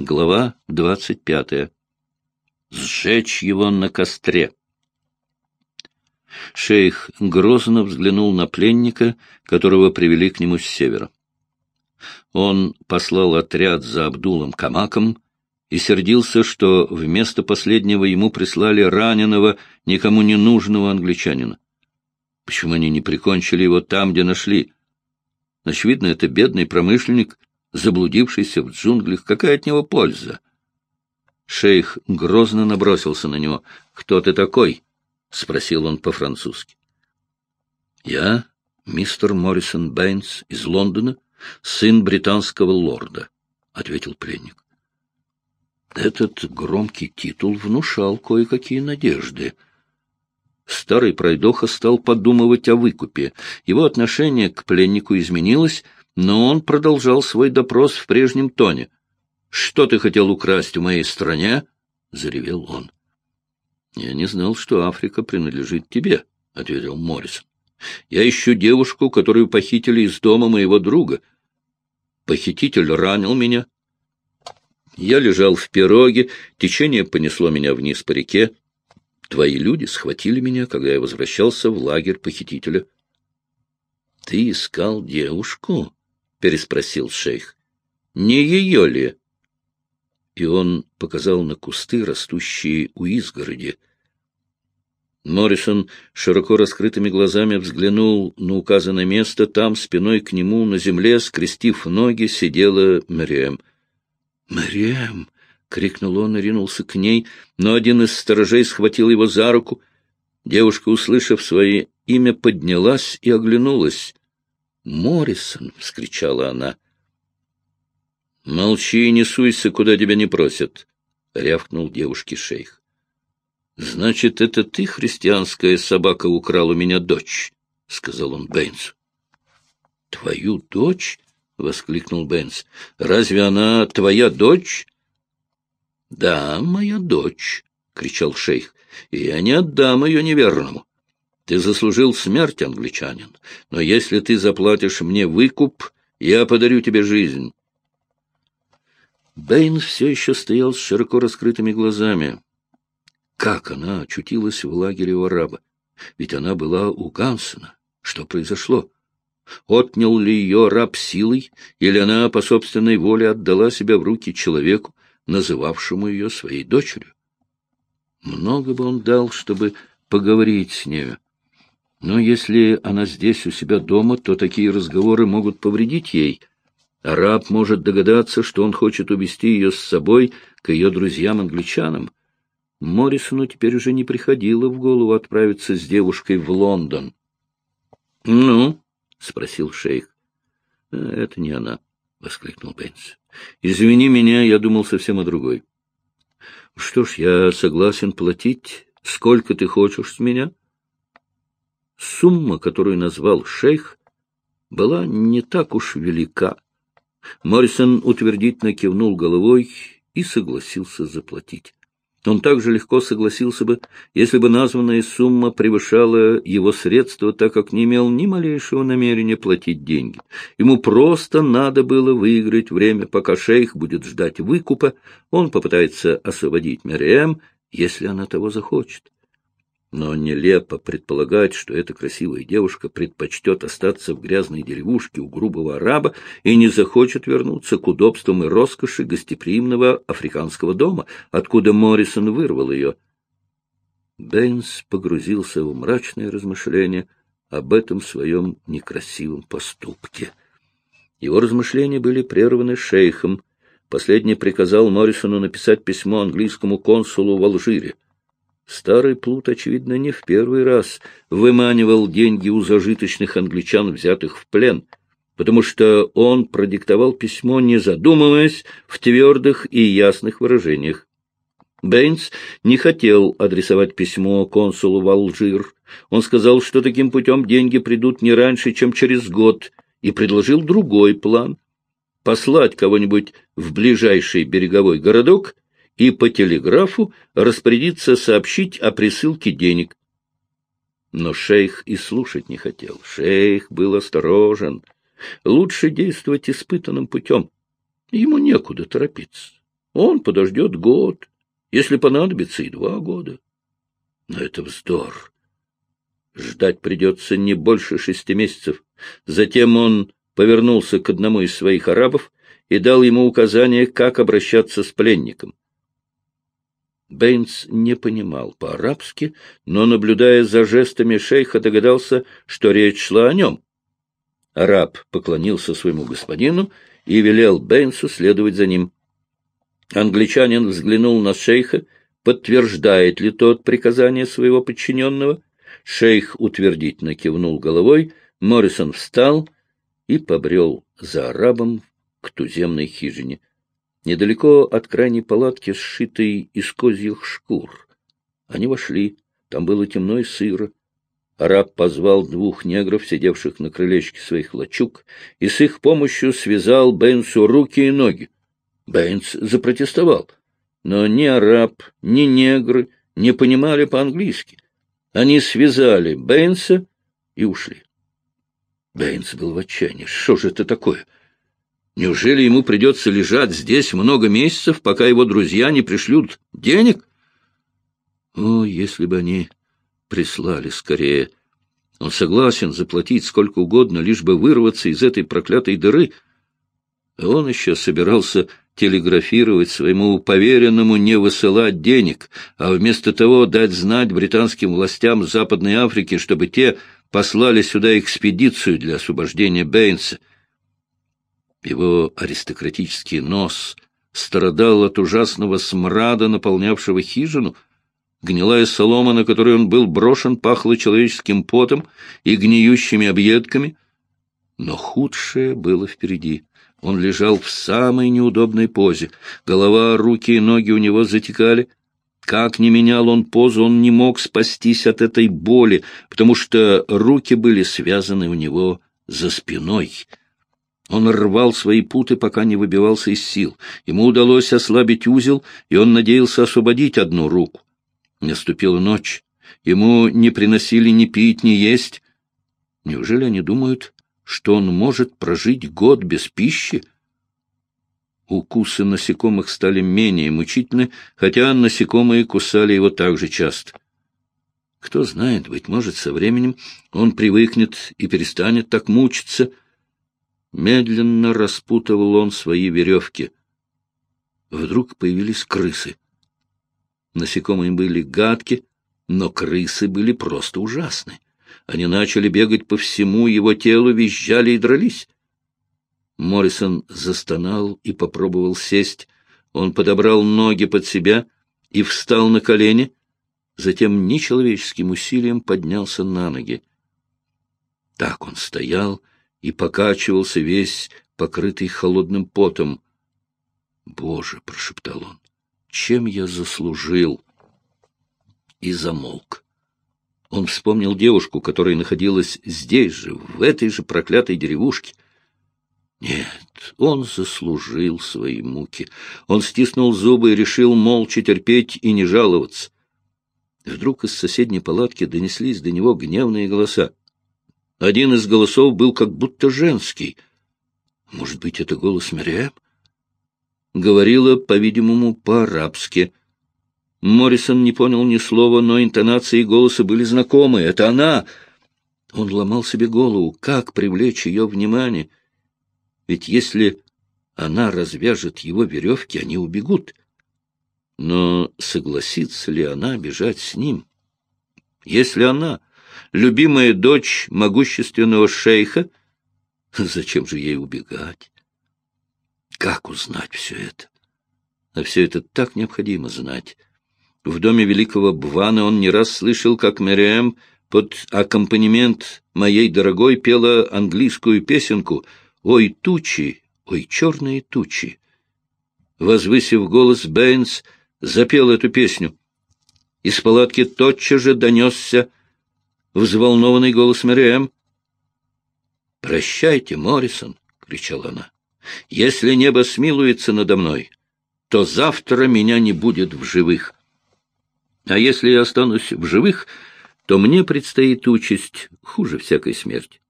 Глава двадцать пятая. Сжечь его на костре. Шейх грозно взглянул на пленника, которого привели к нему с севера. Он послал отряд за Абдулом Камаком и сердился, что вместо последнего ему прислали раненого, никому не нужного англичанина. Почему они не прикончили его там, где нашли? Очевидно, это бедный промышленник, заблудившийся в джунглях. Какая от него польза? Шейх грозно набросился на него. — Кто ты такой? — спросил он по-французски. — Я мистер Моррисон Бэйнс из Лондона, сын британского лорда, — ответил пленник. Этот громкий титул внушал кое-какие надежды. Старый пройдоха стал подумывать о выкупе. Его отношение к пленнику изменилось, но он продолжал свой допрос в прежнем тоне. — Что ты хотел украсть в моей стране? — заревел он. — Я не знал, что Африка принадлежит тебе, — ответил Моррисон. — Я ищу девушку, которую похитили из дома моего друга. Похититель ранил меня, я лежал в пироге, течение понесло меня вниз по реке. Твои люди схватили меня, когда я возвращался в лагерь похитителя. — Ты искал девушку? — переспросил шейх. — Не ее ли? И он показал на кусты, растущие у изгороди. Моррисон широко раскрытыми глазами взглянул на указанное место. Там, спиной к нему, на земле, скрестив ноги, сидела Мэриэм. «Мариэм!» — крикнул он и ринулся к ней, но один из сторожей схватил его за руку. Девушка, услышав свое имя, поднялась и оглянулась. «Моррисон!» — вскричала она. «Молчи и не суйся, куда тебя не просят!» — рявкнул девушке шейх. «Значит, это ты, христианская собака, украл у меня дочь?» — сказал он Бэйнсу. «Твою дочь?» — воскликнул Бенс. — Разве она твоя дочь? — Да, моя дочь, — кричал шейх, — и я не отдам ее неверному. Ты заслужил смерть, англичанин, но если ты заплатишь мне выкуп, я подарю тебе жизнь. Бэйн все еще стоял с широко раскрытыми глазами. Как она очутилась в лагере у араба? Ведь она была у Гансена. Что произошло? Отнял ли ее раб силой, или она по собственной воле отдала себя в руки человеку, называвшему ее своей дочерью? Много бы он дал, чтобы поговорить с нею. Но если она здесь у себя дома, то такие разговоры могут повредить ей. Араб может догадаться, что он хочет увести ее с собой к ее друзьям-англичанам. Моррисону теперь уже не приходило в голову отправиться с девушкой в Лондон. — Ну, — спросил шейх. — Это не она, — воскликнул Бенс. — Извини меня, я думал совсем о другой. — Что ж, я согласен платить. Сколько ты хочешь с меня? Сумма, которую назвал шейх, была не так уж велика. Моррисон утвердительно кивнул головой и согласился заплатить. Он также легко согласился бы, если бы названная сумма превышала его средства, так как не имел ни малейшего намерения платить деньги. Ему просто надо было выиграть время, пока шейх будет ждать выкупа, он попытается освободить Мериэм, если она того захочет. Но нелепо предполагать, что эта красивая девушка предпочтет остаться в грязной деревушке у грубого араба и не захочет вернуться к удобствам и роскоши гостеприимного африканского дома, откуда Моррисон вырвал ее. Бэйнс погрузился в мрачные размышления об этом своем некрасивом поступке. Его размышления были прерваны шейхом. Последний приказал Моррисону написать письмо английскому консулу в Алжире. Старый плут, очевидно, не в первый раз выманивал деньги у зажиточных англичан, взятых в плен, потому что он продиктовал письмо, не задумываясь, в твердых и ясных выражениях. Бэйнс не хотел адресовать письмо консулу в Алжир. Он сказал, что таким путем деньги придут не раньше, чем через год, и предложил другой план — послать кого-нибудь в ближайший береговой городок — и по телеграфу распорядиться сообщить о присылке денег. Но шейх и слушать не хотел. Шейх был осторожен. Лучше действовать испытанным путем. Ему некуда торопиться. Он подождет год, если понадобится и два года. Но это вздор. Ждать придется не больше шести месяцев. Затем он повернулся к одному из своих арабов и дал ему указание, как обращаться с пленником. Бэйнс не понимал по-арабски, но, наблюдая за жестами шейха, догадался, что речь шла о нем. Араб поклонился своему господину и велел Бэйнсу следовать за ним. Англичанин взглянул на шейха, подтверждает ли тот приказание своего подчиненного. Шейх утвердительно кивнул головой, Моррисон встал и побрел за арабом к туземной хижине недалеко от крайней палатки, сшитой из козьих шкур. Они вошли, там было темно и сыро. Араб позвал двух негров, сидевших на крылечке своих лачуг, и с их помощью связал Бенсу руки и ноги. Бенс запротестовал, но ни араб, ни негры не понимали по-английски. Они связали Бенса и ушли. Бейнс был в отчаянии. Что же это такое? — Неужели ему придется лежать здесь много месяцев, пока его друзья не пришлют денег? О, если бы они прислали скорее. Он согласен заплатить сколько угодно, лишь бы вырваться из этой проклятой дыры. Он еще собирался телеграфировать своему поверенному не высылать денег, а вместо того дать знать британским властям Западной Африки, чтобы те послали сюда экспедицию для освобождения Бэйнса. Его аристократический нос страдал от ужасного смрада, наполнявшего хижину. Гнилая солома, на которой он был брошен, пахла человеческим потом и гниющими объедками. Но худшее было впереди. Он лежал в самой неудобной позе. Голова, руки и ноги у него затекали. Как ни менял он позу, он не мог спастись от этой боли, потому что руки были связаны у него за спиной — он рвал свои путы, пока не выбивался из сил. Ему удалось ослабить узел, и он надеялся освободить одну руку. Наступила ночь. Ему не приносили ни пить, ни есть. Неужели они думают, что он может прожить год без пищи? Укусы насекомых стали менее мучительны, хотя насекомые кусали его так же часто. Кто знает, быть может, со временем он привыкнет и перестанет так мучиться — Медленно распутывал он свои веревки. Вдруг появились крысы. Насекомые были гадки, но крысы были просто ужасны. Они начали бегать по всему его телу, визжали и дрались. Моррисон застонал и попробовал сесть. Он подобрал ноги под себя и встал на колени, затем нечеловеческим усилием поднялся на ноги. Так он стоял и покачивался весь, покрытый холодным потом. «Боже!» — прошептал он. «Чем я заслужил?» И замолк. Он вспомнил девушку, которая находилась здесь же, в этой же проклятой деревушке. Нет, он заслужил свои муки. Он стиснул зубы и решил молча терпеть и не жаловаться. Вдруг из соседней палатки донеслись до него гневные голоса. Один из голосов был как будто женский. Может быть, это голос Мириам? Говорила, по-видимому, по-арабски. Моррисон не понял ни слова, но интонации голоса были знакомы. Это она! Он ломал себе голову, как привлечь ее внимание. Ведь если она развяжет его веревки, они убегут. Но согласится ли она бежать с ним? Если она любимая дочь могущественного шейха. Зачем же ей убегать? Как узнать все это? А все это так необходимо знать. В доме великого Бвана он не раз слышал, как Мэриэм под аккомпанемент моей дорогой пела английскую песенку «Ой, тучи, ой, черные тучи». Возвысив голос, Бэйнс запел эту песню. Из палатки тотчас же донесся взволнованный голос Мэриэм. «Прощайте, Моррисон!» — кричала она. «Если небо смилуется надо мной, то завтра меня не будет в живых. А если я останусь в живых, то мне предстоит участь хуже всякой смерти».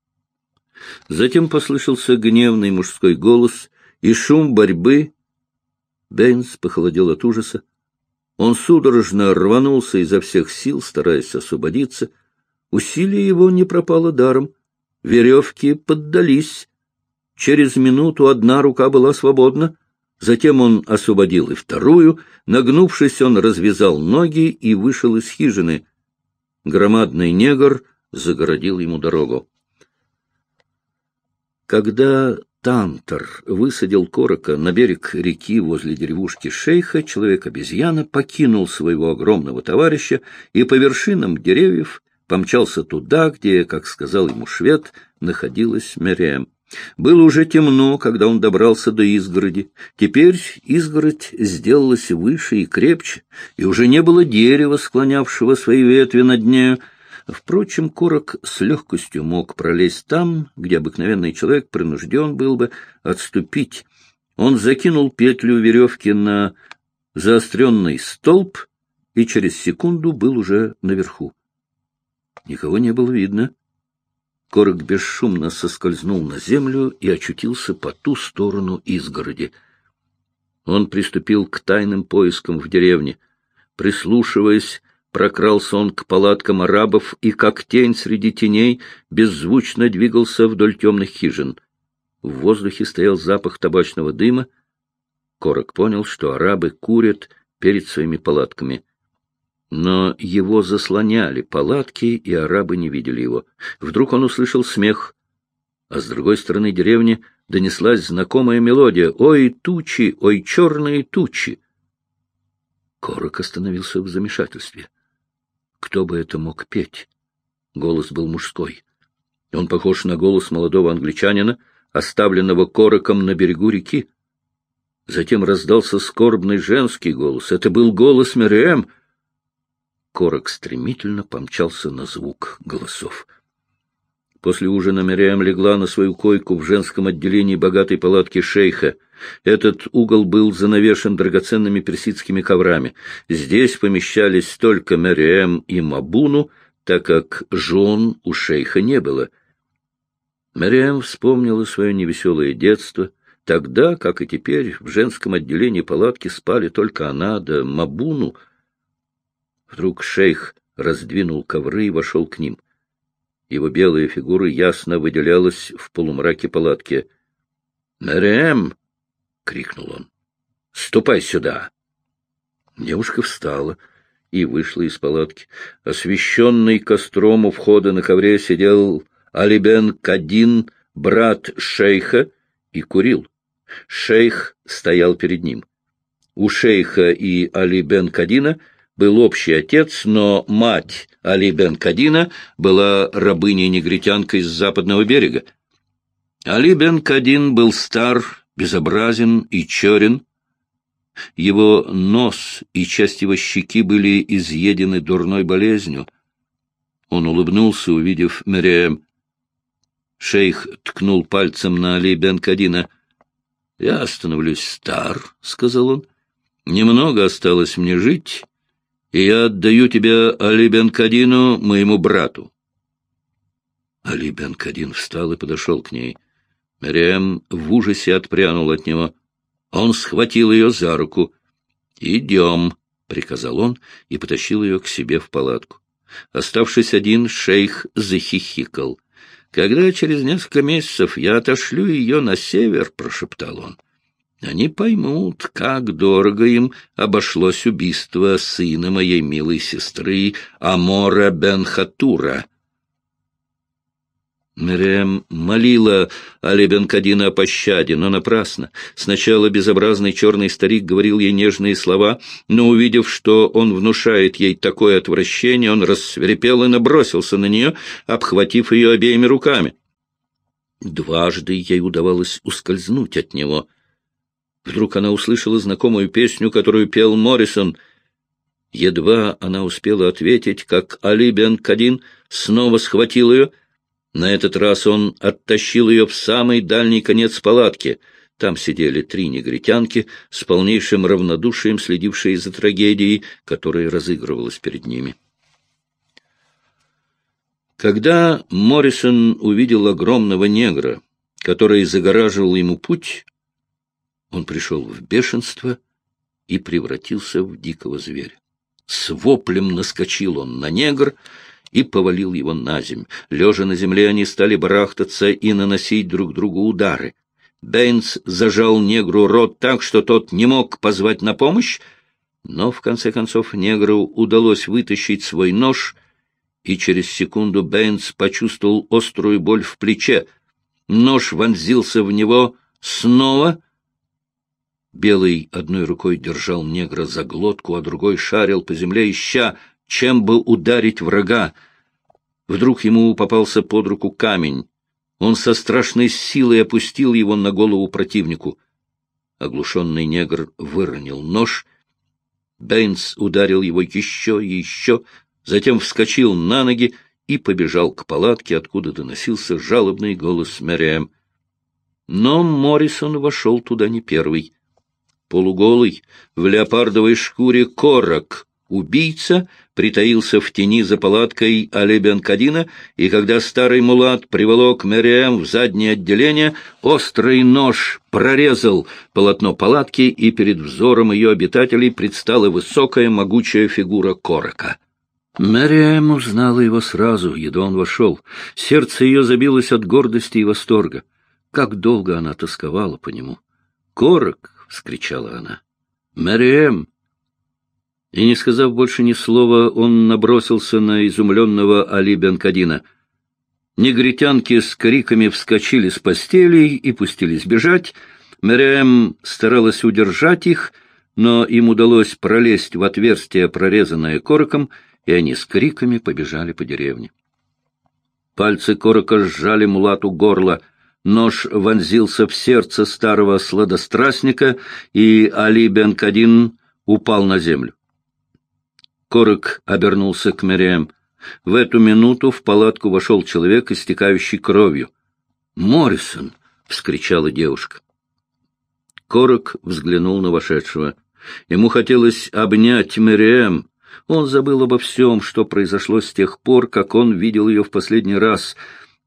Затем послышался гневный мужской голос и шум борьбы. Бейнс похолодел от ужаса. Он судорожно рванулся изо всех сил, стараясь освободиться. Усилие его не пропало даром. Веревки поддались. Через минуту одна рука была свободна. Затем он освободил и вторую. Нагнувшись, он развязал ноги и вышел из хижины. Громадный негр загородил ему дорогу. Когда Тантор высадил Корока на берег реки возле деревушки Шейха, человек-обезьяна покинул своего огромного товарища и по вершинам деревьев помчался туда, где, как сказал ему швед, находилась Мериэм. Было уже темно, когда он добрался до изгороди. Теперь изгородь сделалась выше и крепче, и уже не было дерева, склонявшего свои ветви над нею, Впрочем, Корок с легкостью мог пролезть там, где обыкновенный человек принужден был бы отступить. Он закинул петлю веревки на заостренный столб и через секунду был уже наверху. Никого не было видно. Корок бесшумно соскользнул на землю и очутился по ту сторону изгороди. Он приступил к тайным поискам в деревне. Прислушиваясь, Прокрался он к палаткам арабов и, как тень среди теней, беззвучно двигался вдоль темных хижин. В воздухе стоял запах табачного дыма. Корок понял, что арабы курят перед своими палатками. Но его заслоняли палатки, и арабы не видели его. Вдруг он услышал смех, а с другой стороны деревни донеслась знакомая мелодия «Ой, тучи! Ой, черные тучи!» Корок остановился в замешательстве. Кто бы это мог петь? Голос был мужской. Он похож на голос молодого англичанина, оставленного короком на берегу реки. Затем раздался скорбный женский голос. Это был голос Мириэм. Корок стремительно помчался на звук голосов. После ужина Мириэм легла на свою койку в женском отделении богатой палатки шейха. Этот угол был занавешен драгоценными персидскими коврами. Здесь помещались только Мириэм и Мабуну, так как жен у шейха не было. Мириэм вспомнила свое невеселое детство. Тогда, как и теперь, в женском отделении палатки спали только она да Мабуну. Вдруг шейх раздвинул ковры и вошел к ним — его белая фигура ясно выделялась в полумраке палатки. «Мэрэм!» — крикнул он. «Ступай сюда!» Девушка встала и вышла из палатки. Освещенный костром у входа на ковре сидел Алибен Кадин, брат шейха, и курил. Шейх стоял перед ним. У шейха и Али бен Кадина был общий отец, но мать Али бен Кадина была рабыней-негритянкой с западного берега. Али бен Кадин был стар, безобразен и черен. Его нос и часть его щеки были изъедены дурной болезнью. Он улыбнулся, увидев Мериэм. Шейх ткнул пальцем на Али бен Кадина. — Я становлюсь стар, — сказал он. — Немного осталось мне жить, и я отдаю тебя Али бен Кадину, моему брату. Али бен Кадин встал и подошел к ней. Мариэм в ужасе отпрянул от него. Он схватил ее за руку. «Идем», — приказал он и потащил ее к себе в палатку. Оставшись один, шейх захихикал. «Когда через несколько месяцев я отошлю ее на север», — прошептал он, они поймут, как дорого им обошлось убийство сына моей милой сестры Амора бен Хатура. Мерем молила Али бен Кадина о пощаде, но напрасно. Сначала безобразный черный старик говорил ей нежные слова, но, увидев, что он внушает ей такое отвращение, он рассверепел и набросился на нее, обхватив ее обеими руками. Дважды ей удавалось ускользнуть от него — Вдруг она услышала знакомую песню, которую пел Моррисон. Едва она успела ответить, как Али бен Кадин снова схватил ее. На этот раз он оттащил ее в самый дальний конец палатки. Там сидели три негритянки с полнейшим равнодушием, следившие за трагедией, которая разыгрывалась перед ними. Когда Моррисон увидел огромного негра, который загораживал ему путь, он пришел в бешенство и превратился в дикого зверя. С воплем наскочил он на негра и повалил его наземь. Лежа на земле, они стали барахтаться и наносить друг другу удары. Бэйнс зажал негру рот так, что тот не мог позвать на помощь, но, в конце концов, негру удалось вытащить свой нож, и через секунду Бэйнс почувствовал острую боль в плече. Нож вонзился в него снова. Белый одной рукой держал негра за глотку, а другой шарил по земле, ища, чем бы ударить врага. Вдруг ему попался под руку камень. Он со страшной силой опустил его на голову противнику. Оглушенный негр выронил нож. Бэйнс ударил его еще и еще, затем вскочил на ноги и побежал к палатке, откуда доносился жалобный голос Мэриэм. Но Моррисон вошел туда не первый. Полуголый, в леопардовой шкуре корок, убийца, притаился в тени за палаткой Алебен-Кадина, и когда старый мулат приволок Мериэм в заднее отделение, острый нож прорезал полотно палатки, и перед взором ее обитателей предстала высокая могучая фигура Корока. Мэриэм узнала его сразу, едва он вошел. Сердце ее забилось от гордости и восторга. Как долго она тосковала по нему. «Корок!» — вскричала она. «Мэриэм!» И, не сказав больше ни слова, он набросился на изумленного Али Бенкадина. Негритянки с криками вскочили с постелей и пустились бежать. Мэриэм старалась удержать их, но им удалось пролезть в отверстие, прорезанное короком, и они с криками побежали по деревне. Пальцы корока сжали мулату горло. Нож вонзился в сердце старого сладострастника, и Али Бенкадин упал на землю. Корок обернулся к Мериэм. В эту минуту в палатку вошел человек, истекающий кровью. «Моррисон!» — вскричала девушка. Корок взглянул на вошедшего. Ему хотелось обнять Мериэм. Он забыл обо всем, что произошло с тех пор, как он видел ее в последний раз.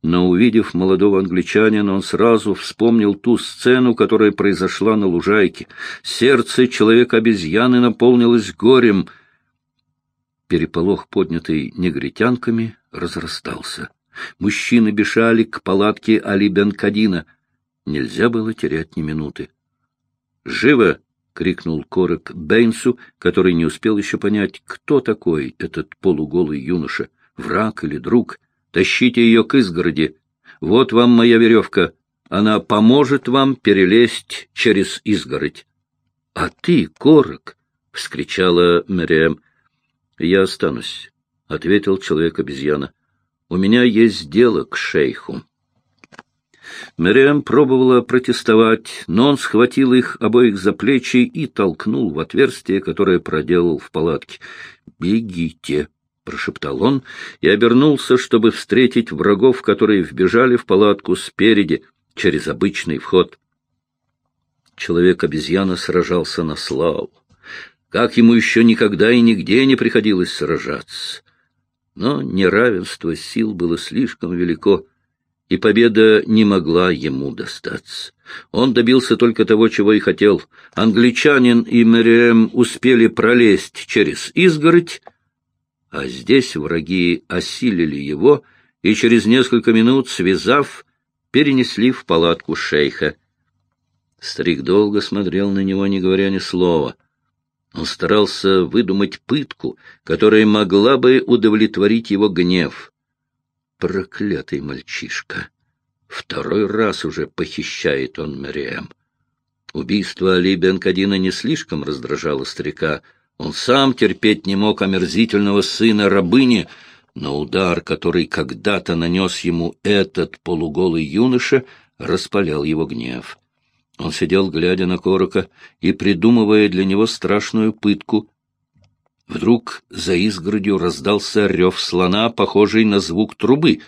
Но, увидев молодого англичанина, он сразу вспомнил ту сцену, которая произошла на лужайке. Сердце человека-обезьяны наполнилось горем — Переполох, поднятый негритянками, разрастался. Мужчины бежали к палатке Али Бен-Кадина. Нельзя было терять ни минуты. «Живо!» — крикнул Корок Бейнсу, который не успел еще понять, кто такой этот полуголый юноша, враг или друг. «Тащите ее к изгороди. Вот вам моя веревка. Она поможет вам перелезть через изгородь». «А ты, Корок!» — вскричала Мэриэм. «Я останусь», — ответил человек-обезьяна. «У меня есть дело к шейху». Мэриам пробовала протестовать, но он схватил их обоих за плечи и толкнул в отверстие, которое проделал в палатке. «Бегите!» — прошептал он и обернулся, чтобы встретить врагов, которые вбежали в палатку спереди, через обычный вход. Человек-обезьяна сражался на славу как ему еще никогда и нигде не приходилось сражаться. Но неравенство сил было слишком велико, и победа не могла ему достаться. Он добился только того, чего и хотел. Англичанин и Мэриэм успели пролезть через изгородь, а здесь враги осилили его и через несколько минут, связав, перенесли в палатку шейха. Старик долго смотрел на него, не говоря ни слова — он старался выдумать пытку, которая могла бы удовлетворить его гнев. Проклятый мальчишка! Второй раз уже похищает он Мариэм. Убийство Али Бенкадина не слишком раздражало старика. Он сам терпеть не мог омерзительного сына рабыни, но удар, который когда-то нанес ему этот полуголый юноша, распалял его гнев. Он сидел, глядя на Корока и придумывая для него страшную пытку. Вдруг за изгородью раздался рев слона, похожий на звук трубы.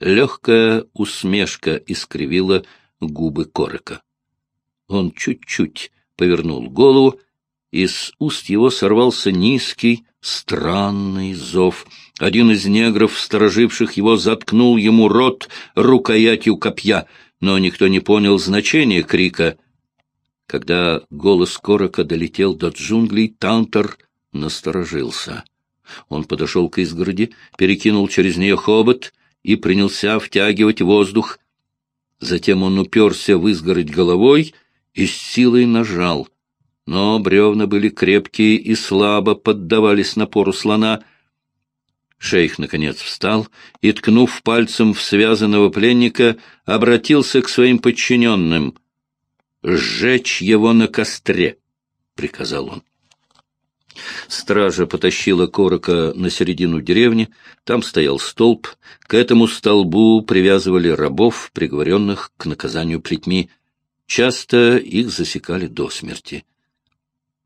Легкая усмешка искривила губы Корока. Он чуть-чуть повернул голову, и с уст его сорвался низкий, странный зов. Один из негров, стороживших его, заткнул ему рот рукоятью копья — но никто не понял значения крика. Когда голос Корока долетел до джунглей, Тантор насторожился. Он подошел к изгороди, перекинул через нее хобот и принялся втягивать воздух. Затем он уперся в изгородь головой и с силой нажал. Но бревна были крепкие и слабо поддавались напору слона. Шейх, наконец, встал и, ткнув пальцем в связанного пленника, обратился к своим подчиненным. «Сжечь его на костре!» — приказал он. Стража потащила Корока на середину деревни, там стоял столб, к этому столбу привязывали рабов, приговоренных к наказанию плетьми. Часто их засекали до смерти.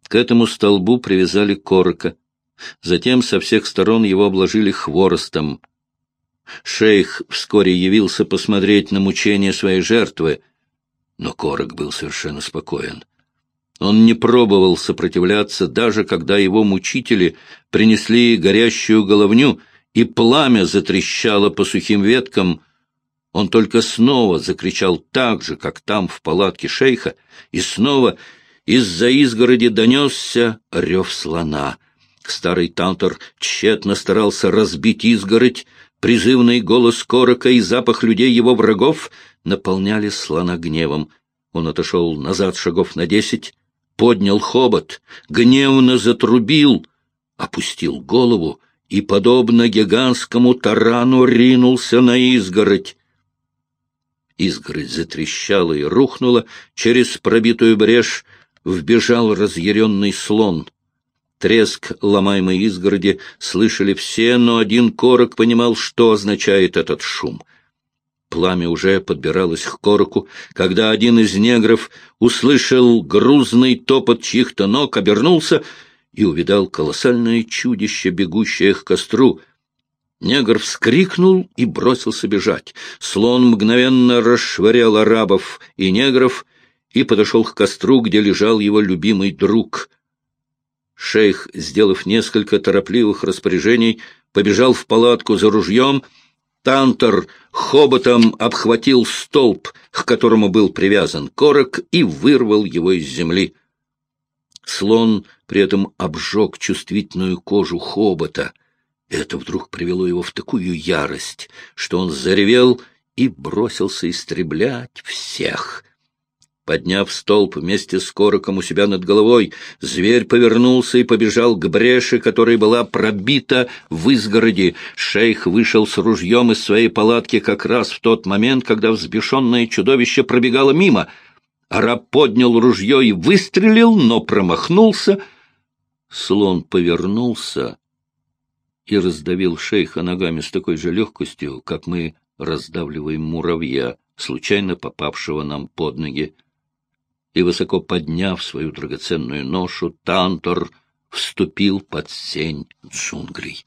К этому столбу привязали Корока, затем со всех сторон его обложили хворостом. Шейх вскоре явился посмотреть на мучения своей жертвы, но Корок был совершенно спокоен. Он не пробовал сопротивляться, даже когда его мучители принесли горящую головню, и пламя затрещало по сухим веткам. Он только снова закричал так же, как там в палатке шейха, и снова из-за изгороди донесся рев слона. Старый Тантор тщетно старался разбить изгородь, призывный голос Корока и запах людей его врагов наполняли слона гневом. Он отошел назад шагов на десять, поднял хобот, гневно затрубил, опустил голову и, подобно гигантскому тарану, ринулся на изгородь. Изгородь затрещала и рухнула, через пробитую брешь вбежал разъяренный слон. Треск ломаемой изгороди слышали все, но один корок понимал, что означает этот шум — Пламя уже подбиралось к короку, когда один из негров услышал грузный топот чьих-то ног, обернулся и увидал колоссальное чудище, бегущее к костру. Негр вскрикнул и бросился бежать. Слон мгновенно расшвырял арабов и негров и подошел к костру, где лежал его любимый друг. Шейх, сделав несколько торопливых распоряжений, побежал в палатку за ружьем — Тантор хоботом обхватил столб, к которому был привязан корок, и вырвал его из земли. Слон при этом обжег чувствительную кожу хобота. Это вдруг привело его в такую ярость, что он заревел и бросился истреблять всех — Подняв столб вместе с короком у себя над головой, зверь повернулся и побежал к бреши, которая была пробита в изгороди. Шейх вышел с ружьем из своей палатки как раз в тот момент, когда взбешенное чудовище пробегало мимо. Араб поднял ружье и выстрелил, но промахнулся. Слон повернулся и раздавил шейха ногами с такой же легкостью, как мы раздавливаем муравья, случайно попавшего нам под ноги и, высоко подняв свою драгоценную ношу, Тантор вступил под сень джунглей.